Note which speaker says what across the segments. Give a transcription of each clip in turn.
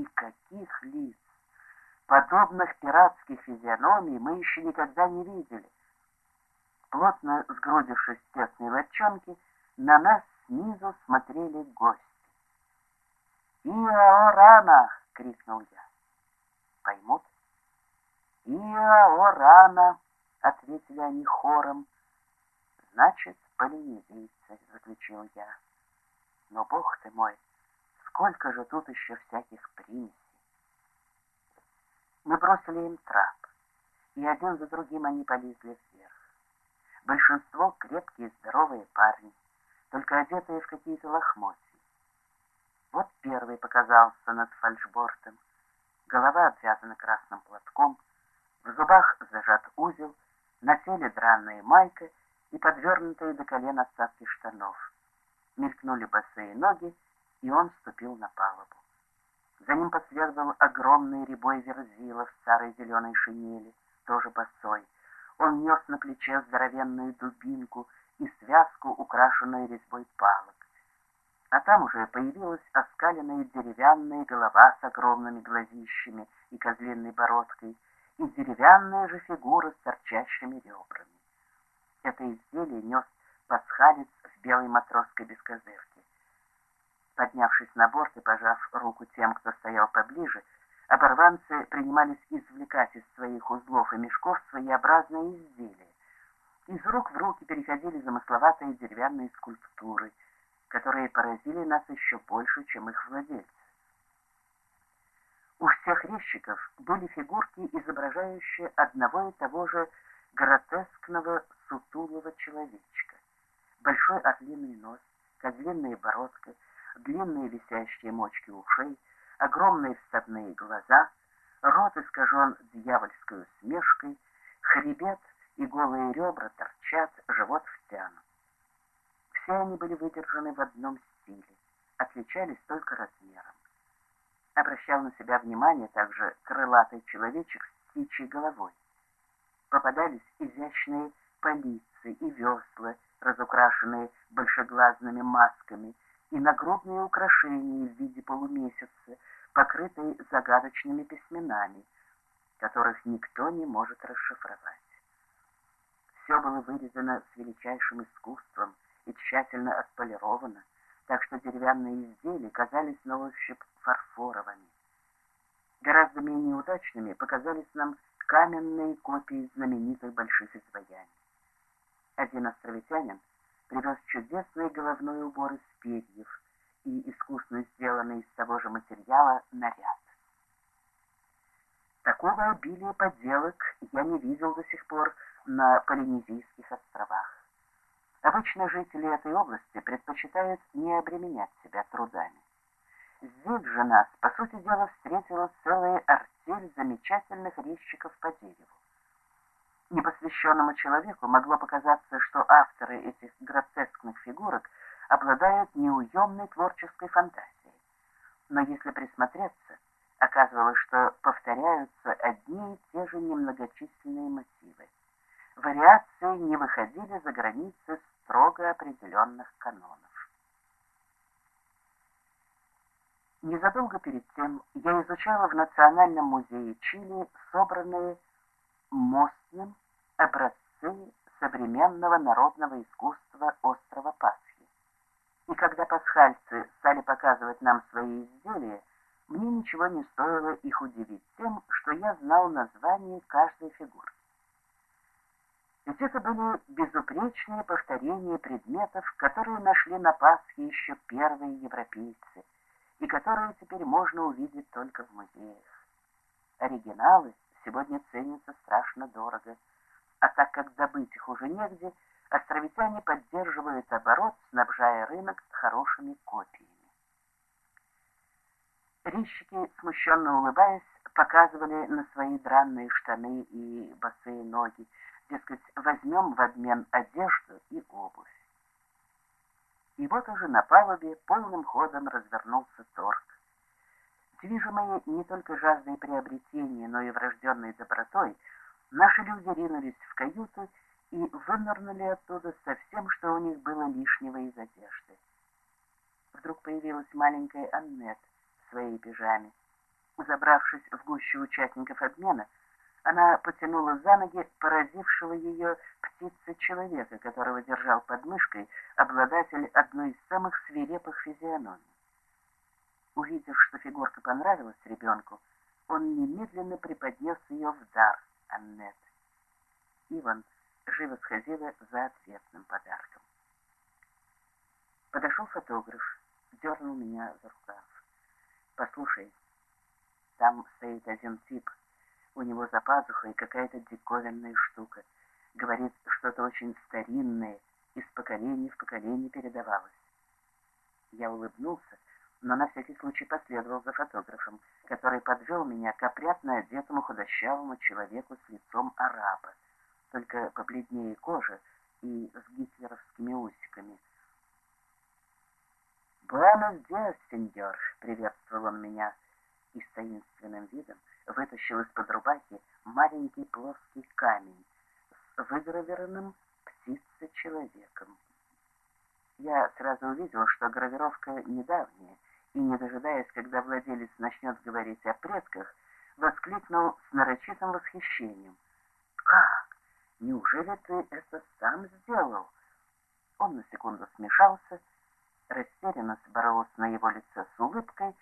Speaker 1: И каких лиц! Подобных пиратских физиономий мы еще никогда не видели. Плотно сгрудившись в тесной лодчонке, на нас снизу смотрели гости. «Иорана!» — крикнул я. «Поймут?» «Иорана!» — ответили они хором. «Значит, полинезийцы», — заключил я. «Но, бог ты мой, сколько же тут еще всяких примесей!» Мы бросили им трап, и один за другим они полезли вверх. Большинство крепкие здоровые парни, только одетые в какие-то лохмотья. Вот первый показался над фальшбортом. Голова обвязана красным платком, в зубах зажат узел, на теле дранная майка и подвернутые до колен остатки штанов. Мелькнули босые ноги, и он ступил на палубу. За ним последовал огромный рябой верзила в старой зеленой шинели, тоже босой. Он нес на плече здоровенную дубинку и связку, украшенную резьбой палок. А там уже появилась оскаленная деревянная голова с огромными глазищами и козлиной бородкой, и деревянная же фигура с торчащими ребрами. Это изделие нес пасхалец в белой матросской бескозырке. Поднявшись на борт и пожав руку тем, кто стоял поближе, оборванцы принимались извлекать из своих узлов и мешков своеобразные изделия. Из рук в руки переходили замысловатые деревянные скульптуры, которые поразили нас еще больше, чем их владельцы. У всех резчиков были фигурки, изображающие одного и того же гротескного сутулого человечка. Большой орлиный нос, козленная бородка — длинные висящие мочки ушей, огромные вставные глаза, рот искажен дьявольской усмешкой, хребет и голые ребра торчат, живот втянут. Все они были выдержаны в одном стиле, отличались только размером. Обращал на себя внимание также крылатый человечек с птичьей головой. Попадались изящные полицы и весла, разукрашенные большеглазными масками, и нагробные украшения в виде полумесяца, покрытые загадочными письменами, которых никто не может расшифровать. Все было вырезано с величайшим искусством и тщательно отполировано, так что деревянные изделия казались на ощупь фарфоровыми. Гораздо менее удачными показались нам каменные копии знаменитых больших изваяний. Один островитянин привез чудесный головной убор из перьев и искусно сделанный из того же материала наряд. Такого обилия подделок я не видел до сих пор на Полинезийских островах. Обычно жители этой области предпочитают не обременять себя трудами. Здесь же нас, по сути дела, встретила целая артель замечательных резчиков по дереву. Непосвященному человеку могло показаться, что авторы этих гротескных фигурок обладают неуемной творческой фантазией. Но если присмотреться, оказывалось, что повторяются одни и те же немногочисленные мотивы. Вариации не выходили за границы строго определенных канонов. Незадолго перед тем я изучала в Национальном музее Чили собранные Мостным образцы современного народного искусства острова Пасхи. И когда пасхальцы стали показывать нам свои изделия, мне ничего не стоило их удивить тем, что я знал название каждой фигурки. Ведь это были безупречные повторения предметов, которые нашли на Пасхе еще первые европейцы, и которые теперь можно увидеть только в музеях. Оригиналы сегодня ценятся страшно дорого, а так как добыть их уже негде, островитяне поддерживают оборот, снабжая рынок хорошими копиями. Резчики, смущенно улыбаясь, показывали на свои дранные штаны и босые ноги, дескать, возьмем в обмен одежду и обувь. И вот уже на палубе полным ходом развернулся. Движимые не только жаждой приобретения, но и врожденной добротой, наши люди ринулись в каюту и вынырнули оттуда со всем, что у них было лишнего из одежды. Вдруг появилась маленькая Аннет в своей пижаме. Забравшись в гущу участников обмена, она потянула за ноги поразившего ее птицы человека, которого держал под мышкой обладатель одной из самых свирепых физиономий. Увидев, что фигурка понравилась ребенку, он немедленно преподнес ее в дар Аннет. Иван живо сходила за ответным подарком. Подошел фотограф, дернул меня за рукав. «Послушай, там стоит один тип, у него за пазухой какая-то диковинная штука. Говорит, что-то очень старинное, из поколения в поколение передавалось. Я улыбнулся, но на всякий случай последовал за фотографом, который подвел меня к опрятно одетому худощавому человеку с лицом араба, только побледнее кожи и с гитлеровскими усиками. «Буэнос диас, сеньор!» — приветствовал он меня и с таинственным видом вытащил из-под рубахи маленький плоский камень с выгравированным птица-человеком. Я сразу увидел, что гравировка недавняя, и, не дожидаясь, когда владелец начнет говорить о предках, воскликнул с нарочитым восхищением. «Как? Неужели ты это сам сделал?» Он на секунду смешался, растерянность боролась на его лице с улыбкой,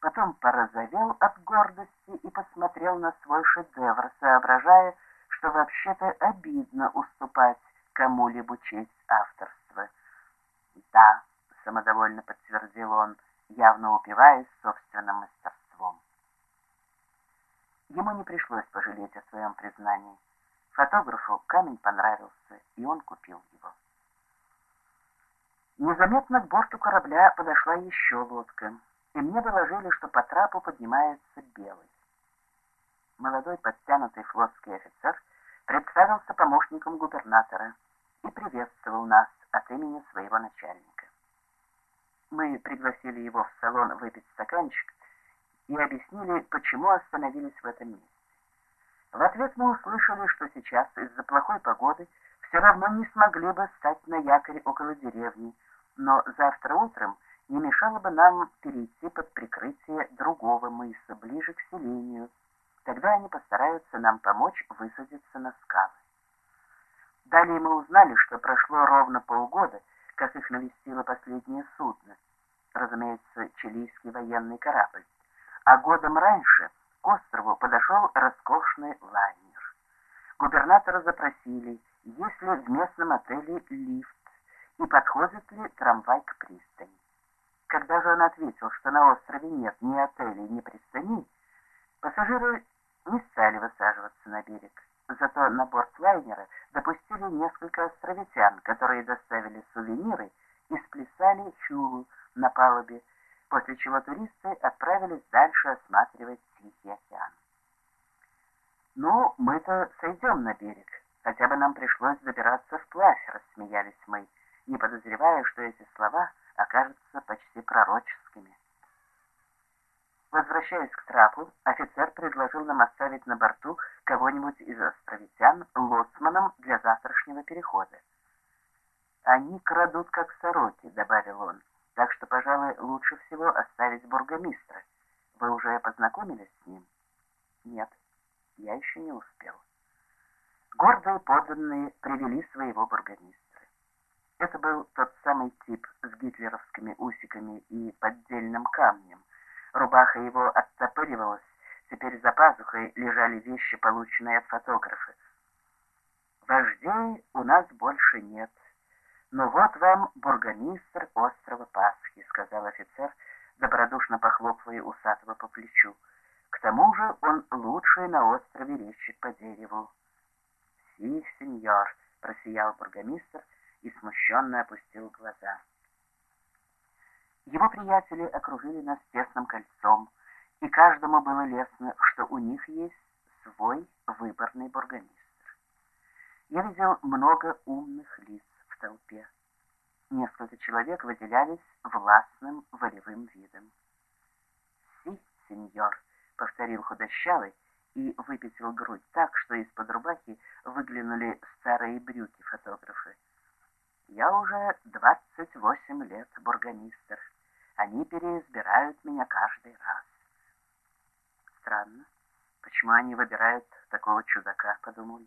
Speaker 1: потом порозовел от гордости и посмотрел на свой шедевр, соображая, что вообще-то обидно уступать кому-либо честь авторства. Явно упиваясь собственным мастерством. Ему не пришлось пожалеть о своем признании. Фотографу камень понравился, и он купил его. Незаметно к борту корабля подошла еще лодка и мне доложили, что по трапу поднимается белый. Молодой подтянутый флотский офицер представился помощником губернатора и приветствовал нас от имени своего начальника. Мы пригласили его в салон выпить стаканчик и объяснили, почему остановились в этом месте. В ответ мы услышали, что сейчас из-за плохой погоды все равно не смогли бы стать на якоре около деревни, но завтра утром не мешало бы нам перейти под прикрытие другого мыса, ближе к селению. Тогда они постараются нам помочь высадиться на скалы. Далее мы узнали, что прошло ровно полгода, как их навестило последнее судно, разумеется, чилийский военный корабль, а годом раньше к острову подошел роскошный лайнер. Губернатора запросили, есть ли в местном отеле лифт и подходит ли трамвай к пристани. Когда же он ответил, что на острове нет ни отелей, ни пристани, пассажиры не стали высаживаться на берег. Зато на борт лайнера допустили несколько островитян, которые доставили сувениры и сплясали хюлу на палубе, после чего туристы отправились дальше осматривать Тихий океан. «Ну, мы-то сойдем на берег, хотя бы нам пришлось добираться вплавь», — рассмеялись мы, не подозревая, что эти слова — окажутся почти пророческими. Возвращаясь к трапу, офицер предложил нам оставить на борту кого-нибудь из островитян лоцманом для завтрашнего перехода. «Они крадут, как сороки», — добавил он, — «так что, пожалуй, лучше всего оставить бургомистра. Вы уже познакомились с ним?» «Нет, я еще не успел». Гордые подданные привели своего бургомистра. Это был тот самый тип с гитлеровскими усиками и поддельным камнем. Рубаха его оттопыривалась, теперь за пазухой лежали вещи, полученные от фотографа. «Вождей у нас больше нет. Но вот вам бургомистр острова Пасхи», — сказал офицер, добродушно похлопывая усатого по плечу. «К тому же он лучший на острове резчик по дереву». «Си, сеньор», — просиял бургомистр, — и смущенно опустил глаза. Его приятели окружили нас тесным кольцом, и каждому было лестно, что у них есть свой выборный бургомистр. Я видел много умных лиц в толпе. Несколько человек выделялись властным волевым видом. «Си, сеньор», — повторил худощавый и выпятил грудь так, что из-под рубахи выглянули старые брюки фотографы. Я уже 28 лет бургомистр. Они переизбирают меня каждый раз. странно. Почему они выбирают такого чудака, подумал я.